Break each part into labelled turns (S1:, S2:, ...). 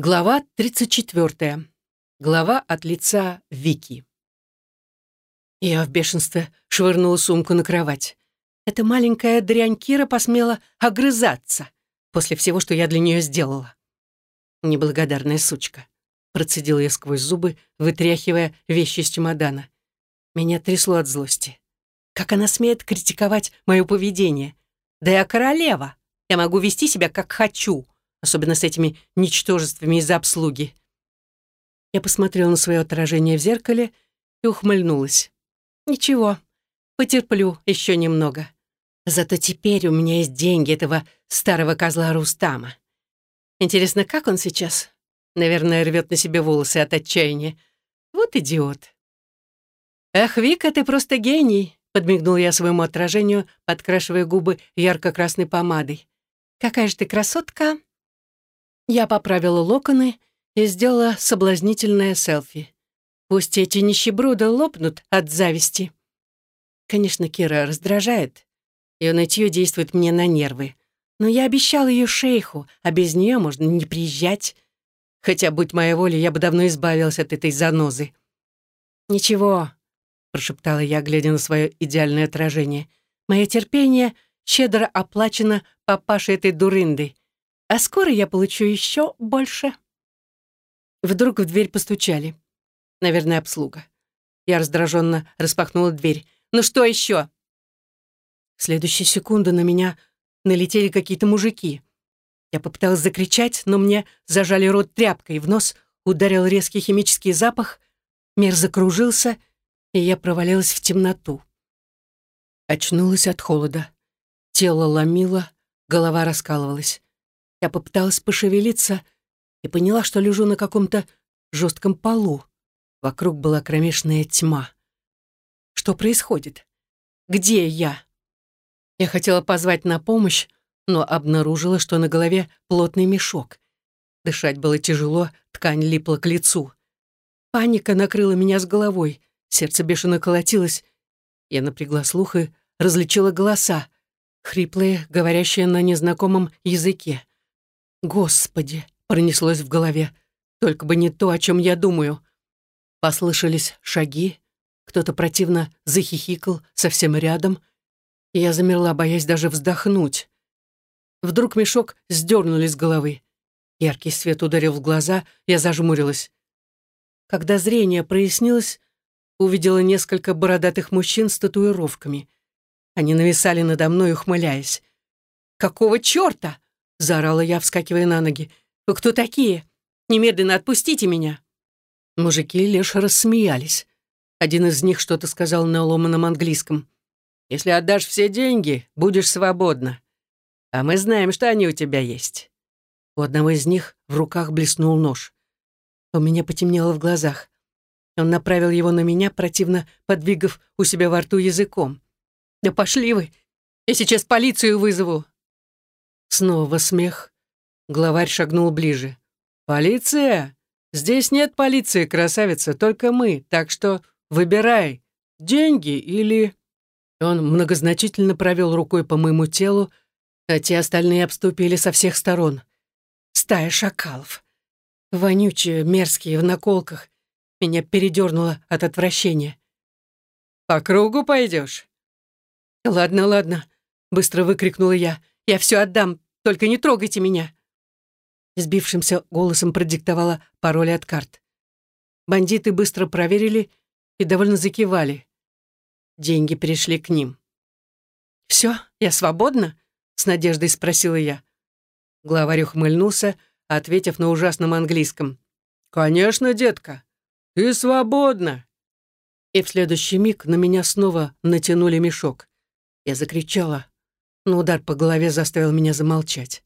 S1: Глава 34. Глава от лица Вики. Я в бешенстве швырнула сумку на кровать. Эта маленькая дрянь Кира посмела огрызаться после всего, что я для нее сделала. Неблагодарная сучка. Процедила я сквозь зубы, вытряхивая вещи из чемодана. Меня трясло от злости. Как она смеет критиковать мое поведение? Да я королева. Я могу вести себя, как хочу особенно с этими ничтожествами из-за обслуги. Я посмотрела на свое отражение в зеркале и ухмыльнулась. Ничего, потерплю еще немного. Зато теперь у меня есть деньги этого старого козла Рустама. Интересно, как он сейчас? Наверное, рвет на себе волосы от отчаяния. Вот идиот. «Эх, Вика, ты просто гений!» — подмигнул я своему отражению, подкрашивая губы ярко-красной помадой. «Какая же ты красотка!» Я поправила локоны и сделала соблазнительное селфи. Пусть эти нищеброды лопнут от зависти. Конечно, Кира раздражает. Ее нытье действует мне на нервы. Но я обещала ее шейху, а без нее можно не приезжать. Хотя, будь моя воля, я бы давно избавилась от этой занозы. «Ничего», — прошептала я, глядя на свое идеальное отражение. «Мое терпение щедро оплачено папашей этой дурынды а скоро я получу еще больше. Вдруг в дверь постучали. Наверное, обслуга. Я раздраженно распахнула дверь. «Ну что еще?» В следующую секунду на меня налетели какие-то мужики. Я попыталась закричать, но мне зажали рот тряпкой, в нос ударил резкий химический запах, мир закружился, и я провалилась в темноту. Очнулась от холода. Тело ломило, голова раскалывалась. Я попыталась пошевелиться и поняла, что лежу на каком-то жестком полу. Вокруг была кромешная тьма. Что происходит? Где я? Я хотела позвать на помощь, но обнаружила, что на голове плотный мешок. Дышать было тяжело, ткань липла к лицу. Паника накрыла меня с головой, сердце бешено колотилось. Я напрягла слух и различила голоса, хриплые, говорящие на незнакомом языке. «Господи!» — пронеслось в голове. «Только бы не то, о чем я думаю». Послышались шаги, кто-то противно захихикал совсем рядом, я замерла, боясь даже вздохнуть. Вдруг мешок сдернули с головы. Яркий свет ударил в глаза, я зажмурилась. Когда зрение прояснилось, увидела несколько бородатых мужчин с татуировками. Они нависали надо мной, ухмыляясь. «Какого черта?» — заорала я, вскакивая на ноги. «Вы кто такие? Немедленно отпустите меня!» Мужики лишь рассмеялись. Один из них что-то сказал на ломаном английском. «Если отдашь все деньги, будешь свободна. А мы знаем, что они у тебя есть». У одного из них в руках блеснул нож. У меня потемнело в глазах. Он направил его на меня, противно подвигав у себя во рту языком. «Да пошли вы! Я сейчас полицию вызову! Снова смех. Главарь шагнул ближе. «Полиция? Здесь нет полиции, красавица, только мы, так что выбирай, деньги или...» Он многозначительно провел рукой по моему телу, те остальные обступили со всех сторон. Стая шакалов. Вонючие, мерзкие, в наколках. Меня передернуло от отвращения. «По кругу пойдешь?» «Ладно, ладно», — быстро выкрикнула я. Я все отдам, только не трогайте меня!» Сбившимся голосом продиктовала пароли от карт. Бандиты быстро проверили и довольно закивали. Деньги перешли к ним. «Все, я свободна?» — с надеждой спросила я. Главарь ухмыльнулся, ответив на ужасном английском. «Конечно, детка, ты свободна!» И в следующий миг на меня снова натянули мешок. Я закричала, но удар по голове заставил меня замолчать.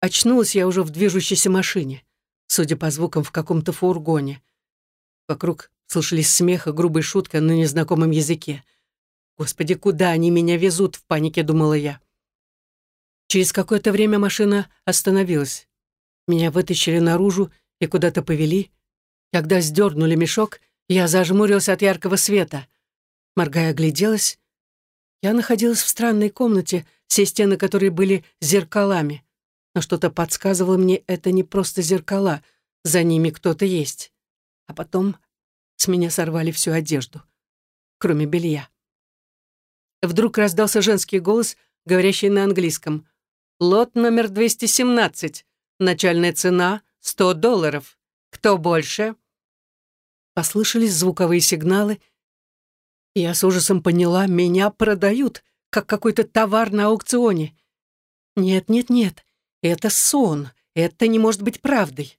S1: Очнулась я уже в движущейся машине, судя по звукам, в каком-то фургоне. Вокруг слышались смех и грубая шутка на незнакомом языке. «Господи, куда они меня везут?» — в панике думала я. Через какое-то время машина остановилась. Меня вытащили наружу и куда-то повели. Когда сдернули мешок, я зажмурился от яркого света. Моргая огляделась, я находилась в странной комнате, все стены которой были зеркалами. но что-то подсказывало мне, это не просто зеркала, за ними кто-то есть. А потом с меня сорвали всю одежду, кроме белья. Вдруг раздался женский голос, говорящий на английском. «Лот номер 217. Начальная цена — 100 долларов. Кто больше?» Послышались звуковые сигналы, я с ужасом поняла, меня продают, как какой-то товар на аукционе. Нет, нет, нет, это сон, это не может быть правдой.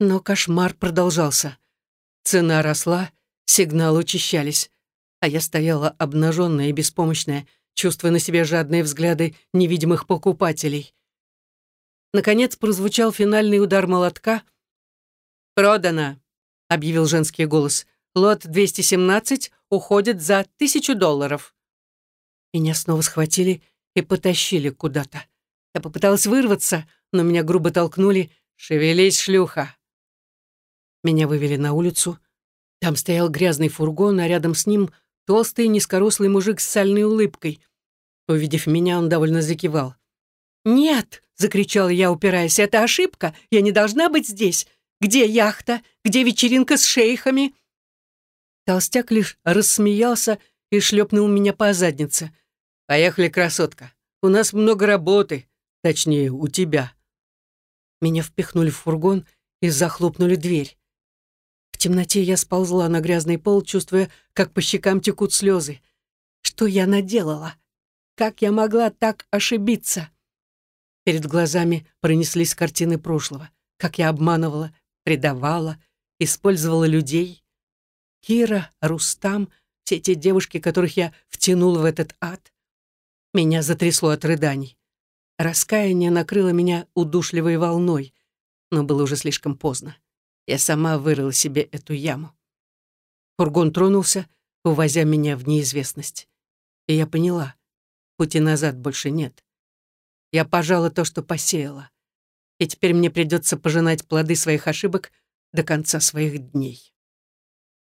S1: Но кошмар продолжался. Цена росла, сигналы учащались, а я стояла обнаженная и беспомощная, чувствуя на себе жадные взгляды невидимых покупателей. Наконец прозвучал финальный удар молотка. «Продано!» — объявил женский голос. «Лот 217 уходит за тысячу долларов». Меня снова схватили и потащили куда-то. Я попыталась вырваться, но меня грубо толкнули. «Шевелись, шлюха!» Меня вывели на улицу. Там стоял грязный фургон, а рядом с ним толстый низкорослый мужик с сальной улыбкой. Увидев меня, он довольно закивал. «Нет!» — закричала я, упираясь. «Это ошибка! Я не должна быть здесь! Где яхта? Где вечеринка с шейхами?» Толстяк лишь рассмеялся и шлепнул меня по заднице. «Поехали, красотка. У нас много работы. Точнее, у тебя». Меня впихнули в фургон и захлопнули дверь. В темноте я сползла на грязный пол, чувствуя, как по щекам текут слезы. Что я наделала? Как я могла так ошибиться? Перед глазами пронеслись картины прошлого. Как я обманывала, предавала, использовала людей. Кира, Рустам, все те девушки, которых я втянула в этот ад. Меня затрясло от рыданий. Раскаяние накрыло меня удушливой волной, но было уже слишком поздно. Я сама вырыла себе эту яму. Фургон тронулся, увозя меня в неизвестность. И я поняла, пути назад больше нет. Я пожала то, что посеяла. И теперь мне придется пожинать плоды своих ошибок до конца своих дней.